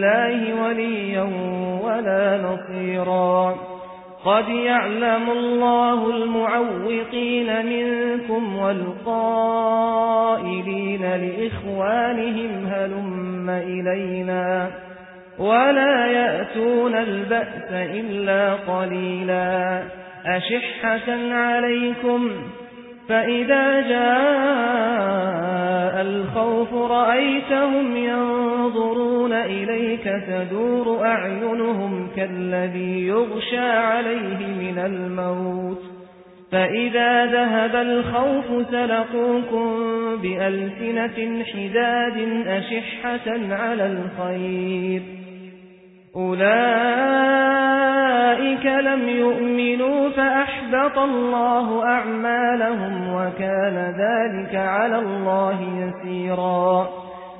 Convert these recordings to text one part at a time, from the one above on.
اللَّهِ وَلِيًّا وَلَا نَصِيرًا. قَدْ يَعْلَمُ اللَّهُ الْمُعَوِّقِينَ مِنكُمْ وَالْقَائِلِينَ لِإِخْوَانِهِمْ هَلُمَّ إِلَيْنَا وَلَا يَأْتُونَ الْبَأْسَ إِلَّا قَلِيلًا. أَشِحَّةً عَلَيْكُمْ؟ فَإِذَا جَاءَ الْخَوْفُ رَأَيْتَهُمْ يَنظُرُونَ إِلَيْكَ تَدُورُ أَعْيُنُهُمْ كَالَّذِي يُغْشَىٰ عَلَيْهِ مِنَ الْمَوْتِ فَإِذَا ذَهَبَ الْخَوْفُ سَلَقُوكُم بِأَلْسِنَةٍ حِدَادٍ أَشِحَّةً عَلَى الْخَيْرِ أُولَئِكَ لَمْ يُؤْمِنُوا فَأَحْبَطَ اللَّهُ أَعْمَالَهُمْ وَكَانَ ذَلِكَ عَلَى اللَّهِ يَسِيرًا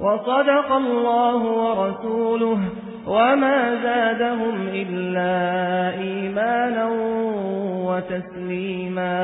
وَصَدَقَ اللَّهُ وَرَسُولُهُ وَمَا زَادَهُمْ إِلَّا إِيمَانًا وَتَسْلِيمًا.